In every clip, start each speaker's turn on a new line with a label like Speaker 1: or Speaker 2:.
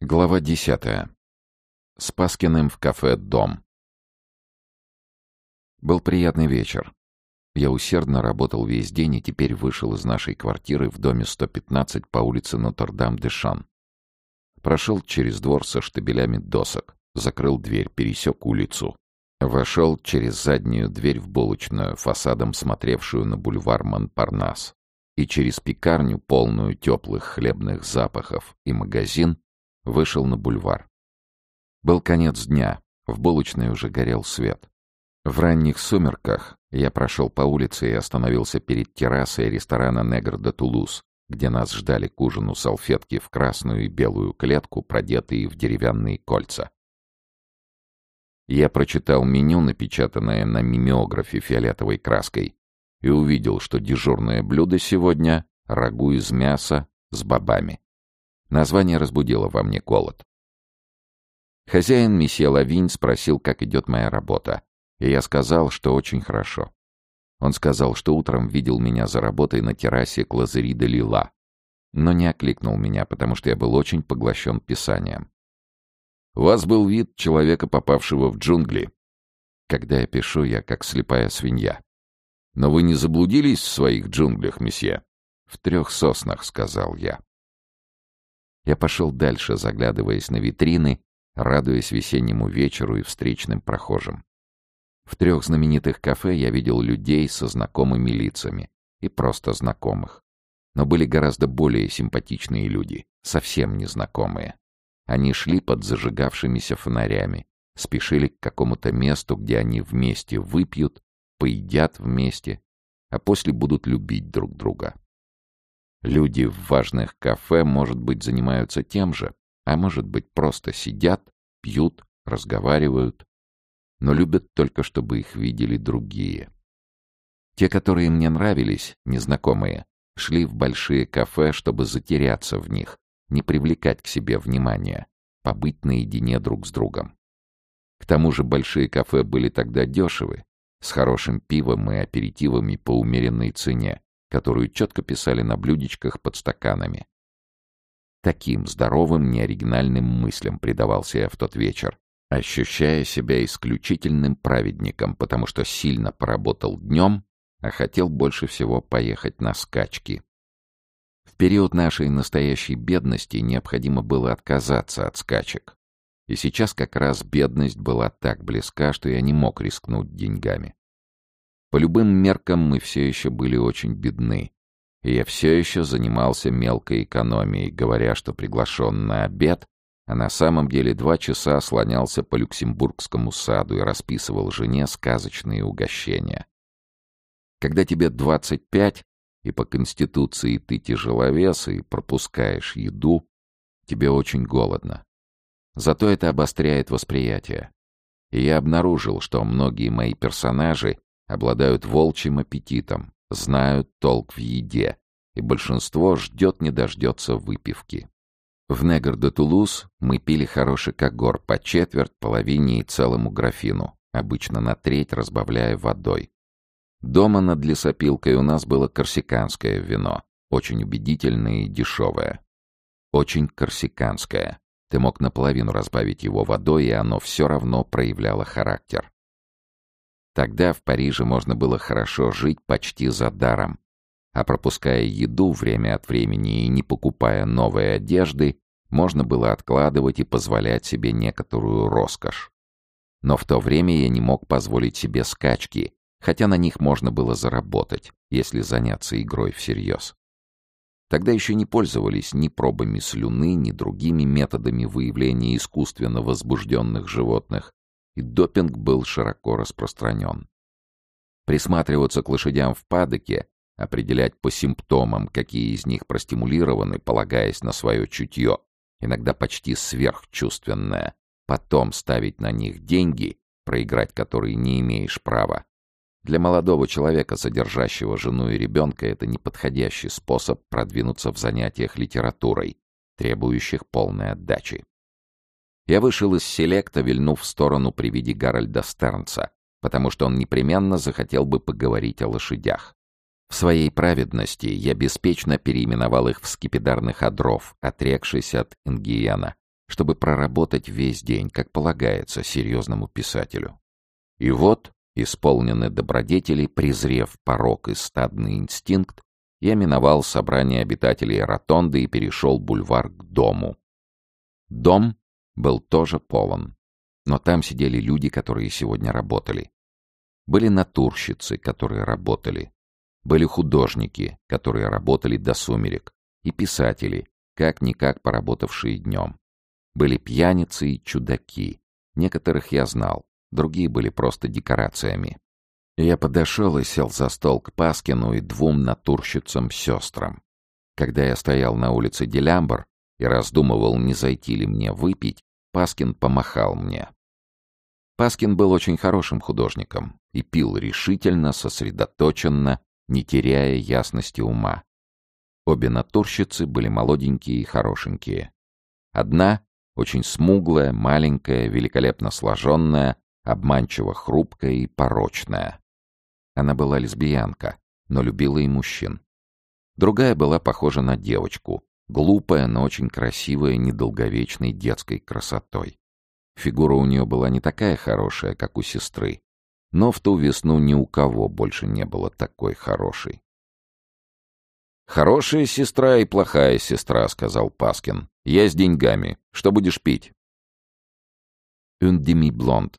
Speaker 1: Глава десятая. Спаскиным в кафе «Дом». Был приятный вечер. Я усердно работал весь день и теперь вышел из нашей квартиры в доме 115 по улице Нотр-Дам-де-Шан. Прошел через двор со штабелями досок, закрыл дверь, пересек улицу. Вошел через заднюю дверь в булочную, фасадом смотревшую на бульвар Монпарнас. И через пекарню, полную теплых хлебных запахов, и магазин, вышел на бульвар. Был конец дня, в булочной уже горел свет. В ранних сумерках я прошел по улице и остановился перед террасой ресторана «Негр де Тулуз», где нас ждали к ужину салфетки в красную и белую клетку, продетые в деревянные кольца. Я прочитал меню, напечатанное на мимеографе фиолетовой краской, и увидел, что дежурное блюдо сегодня — рагу из мяса с бобами. Название разбудило во мне голод. Хозяин месье Лавинь спросил, как идет моя работа, и я сказал, что очень хорошо. Он сказал, что утром видел меня за работой на террасе Клазери де Лила, но не окликнул меня, потому что я был очень поглощен писанием. «У вас был вид человека, попавшего в джунгли. Когда я пишу, я как слепая свинья. Но вы не заблудились в своих джунглях, месье?» «В трех соснах», — сказал я. Я пошел дальше, заглядываясь на витрины, радуясь весеннему вечеру и встречным прохожим. В трех знаменитых кафе я видел людей со знакомыми лицами. И просто знакомых. Но были гораздо более симпатичные люди, совсем незнакомые. Они шли под зажигавшимися фонарями, спешили к какому-то месту, где они вместе выпьют, поедят вместе, а после будут любить друг друга. Люди в важных кафе, может быть, занимаются тем же, а может быть, просто сидят, пьют, разговаривают, но любят только, чтобы их видели другие. Те, которые мне нравились, незнакомые, шли в большие кафе, чтобы затеряться в них, не привлекать к себе внимания, побыть наедине друг с другом. К тому же большие кафе были тогда дешевы, с хорошим пивом и аперитивами по умеренной цене, которую четко писали на блюдечках под стаканами. Таким здоровым, неоригинальным мыслям предавался я в тот вечер, ощущая себя исключительным праведником, потому что сильно поработал днем, а хотел больше всего поехать на скачки. В период нашей настоящей бедности необходимо было отказаться от скачек. И сейчас как раз бедность была так близка, что я не мог рискнуть деньгами. По любым меркам мы все еще были очень бедны. И я все еще занимался мелкой экономией, говоря, что приглашен на обед, а на самом деле два часа слонялся по Люксембургскому саду и расписывал жене сказочные угощения. Когда тебе 25, и по конституции ты тяжеловес и пропускаешь еду, тебе очень голодно. Зато это обостряет восприятие. И я обнаружил, что многие мои персонажи обладают волчьим аппетитом, знают толк в еде, и большинство ждет не дождется выпивки. В Негр-де-Тулуз мы пили хороший когор по четверть, половине и целому графину, обычно на треть разбавляя водой. Дома над лесопилкой у нас было корсиканское вино, очень убедительное и дешевое. Очень корсиканское. Ты мог наполовину разбавить его водой, и оно все равно проявляло характер. Тогда в Париже можно было хорошо жить почти за даром. А пропуская еду время от времени и не покупая новой одежды, можно было откладывать и позволять себе некоторую роскошь. Но в то время я не мог позволить себе скачки, хотя на них можно было заработать, если заняться игрой всерьез. Тогда еще не пользовались ни пробами слюны, ни другими методами выявления искусственно возбужденных животных, и допинг был широко распространен. Присматриваться к лошадям в падоке, определять по симптомам, какие из них простимулированы, полагаясь на свое чутье, иногда почти сверхчувственное, потом ставить на них деньги, проиграть которые не имеешь права. Для молодого человека, содержащего жену и ребенка, это неподходящий способ продвинуться в занятиях литературой, требующих полной отдачи. Я вышел из селекта, вильнув в сторону при виде Гарольда Стернца, потому что он непременно захотел бы поговорить о лошадях. В своей праведности я беспечно переименовал их в скипидарных одров, отрекшись от Ингиена, чтобы проработать весь день, как полагается серьезному писателю. И вот, исполненный добродетели, презрев порог и стадный инстинкт, я миновал собрание обитателей ротонды и перешел бульвар к дому. Дом был тоже полон, но там сидели люди, которые сегодня работали. Были натурщицы, которые работали. Были художники, которые работали до сумерек. И писатели, как-никак поработавшие днем. Были пьяницы и чудаки. Некоторых я знал, другие были просто декорациями. Я подошел и сел за стол к Паскину и двум натурщицам-сестрам. Когда я стоял на улице Делямбр и раздумывал, не зайти ли мне выпить, Паскин помахал мне. Паскин был очень хорошим художником и пил решительно, сосредоточенно, не теряя ясности ума. Обе натурщицы были молоденькие и хорошенькие. Одна — очень смуглая, маленькая, великолепно сложенная, обманчиво хрупкая и порочная. Она была лесбиянка, но любила и мужчин. Другая была похожа на девочку, глупая, но очень красивая, недолговечной детской красотой. Фигура у нее была не такая хорошая, как у сестры, но в ту весну ни у кого больше не было такой хорошей. «Хорошая сестра и плохая сестра», — сказал Паскин. «Я с деньгами. Что будешь пить?» «Un demi-blond».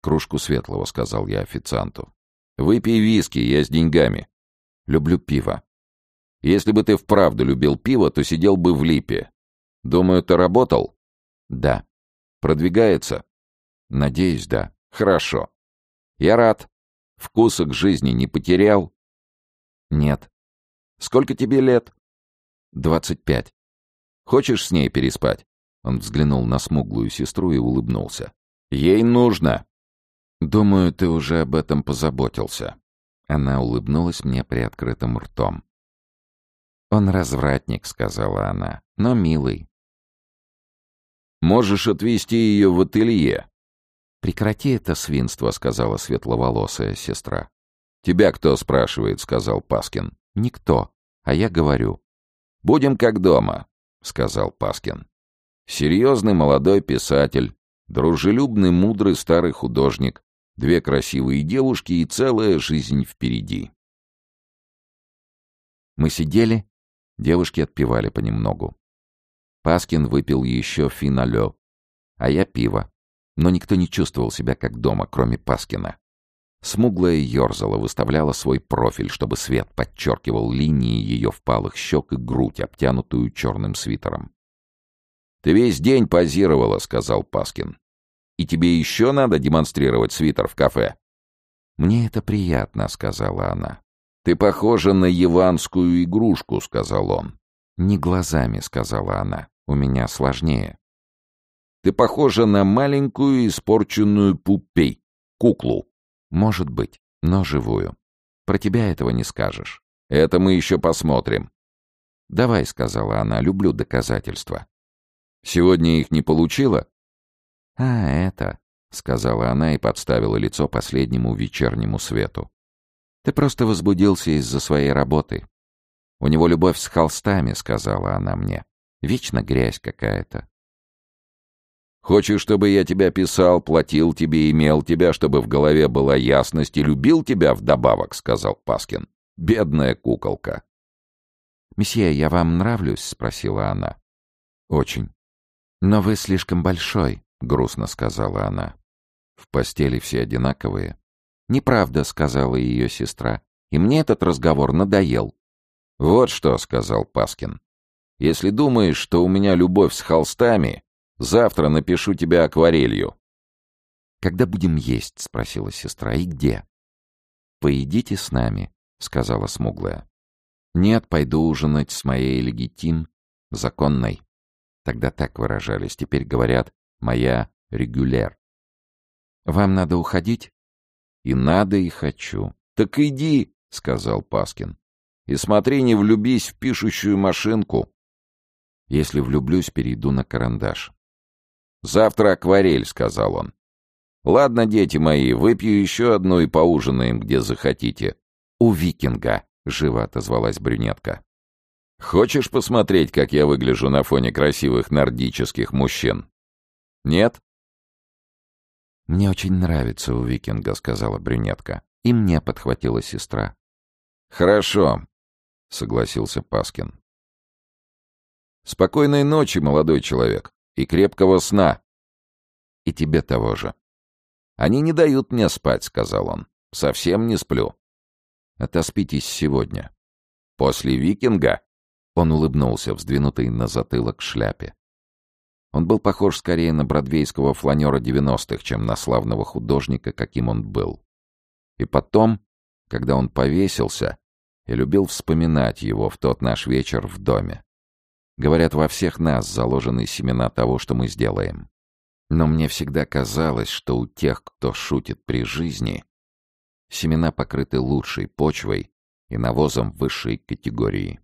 Speaker 1: «Кружку светлого», — сказал я официанту. Выпей виски, я с деньгами. Люблю пиво. Если бы ты вправду любил пиво, то сидел бы в липе. Думаю, ты работал? Да. Продвигается? Надеюсь, да. Хорошо. Я рад. Вкуса к жизни не потерял? Нет. Сколько тебе лет? Двадцать пять. Хочешь с ней переспать? Он взглянул на смуглую сестру и улыбнулся. Ей нужно. «Думаю, ты уже об этом позаботился». Она улыбнулась мне приоткрытым ртом. «Он развратник», — сказала она, — «но милый». «Можешь отвезти ее в ателье». «Прекрати это свинство», — сказала светловолосая сестра. «Тебя кто спрашивает?» — сказал Паскин. «Никто. А я говорю». «Будем как дома», — сказал Паскин. «Серьезный молодой писатель, дружелюбный мудрый старый художник, Две красивые девушки и целая жизнь впереди. Мы сидели, девушки отпивали понемногу. Паскин выпил еще финалё, а я пиво. Но никто не чувствовал себя как дома, кроме Паскина. Смуглая ерзала, выставляла свой профиль, чтобы свет подчеркивал линии ее впалых щек и грудь, обтянутую черным свитером. «Ты весь день позировала», — сказал Паскин. И тебе еще надо демонстрировать свитер в кафе?» «Мне это приятно», — сказала она. «Ты похожа на яванскую игрушку», — сказал он. «Не глазами», — сказала она. «У меня сложнее». «Ты похожа на маленькую испорченную пупей, куклу». «Может быть, но живую. Про тебя этого не скажешь. Это мы еще посмотрим». «Давай», — сказала она, — «люблю доказательства». «Сегодня их не получила?» «А, это...» — сказала она и подставила лицо последнему вечернему свету. «Ты просто возбудился из-за своей работы. У него любовь с холстами», — сказала она мне. «Вечно грязь какая-то». «Хочешь, чтобы я тебя писал, платил тебе, имел тебя, чтобы в голове была ясность и любил тебя вдобавок», — сказал Паскин. «Бедная куколка». «Месье, я вам нравлюсь?» — спросила она. «Очень. Но вы слишком большой. — грустно сказала она. «В постели все одинаковые». «Неправда», — сказала ее сестра. «И мне этот разговор надоел». «Вот что», — сказал Паскин. «Если думаешь, что у меня любовь с холстами, завтра напишу тебя акварелью». «Когда будем есть?» — спросила сестра. «И где?» «Поедите с нами», — сказала смуглая. «Нет, пойду ужинать с моей легитим, законной». Тогда так выражались, теперь говорят моя регуляр. «Вам надо уходить?» «И надо, и хочу». «Так иди», — сказал Паскин. «И смотри, не влюбись в пишущую машинку». «Если влюблюсь, перейду на карандаш». «Завтра акварель», — сказал он. «Ладно, дети мои, выпью еще одну и поужинаем, где захотите». «У викинга», — живо отозвалась брюнетка. «Хочешь посмотреть, как я выгляжу на фоне красивых нордических мужчин?» Нет?
Speaker 2: «Мне очень нравится у викинга», — сказала брюнетка. «И мне подхватила сестра».
Speaker 1: «Хорошо», — согласился Паскин. «Спокойной ночи, молодой человек, и крепкого сна». «И тебе того же». «Они не дают мне спать», — сказал он. «Совсем не сплю».
Speaker 2: «Отоспитесь сегодня».
Speaker 1: «После викинга?»
Speaker 2: Он улыбнулся, вздвинутый на затылок шляпе. Он был похож скорее на бродвейского фланера девяностых, чем на славного художника, каким он был. И потом, когда он повесился, я любил вспоминать его в тот наш вечер в доме. Говорят, во всех нас заложены семена того, что мы сделаем. Но мне всегда казалось, что у тех, кто шутит при жизни, семена покрыты лучшей почвой и навозом высшей категории.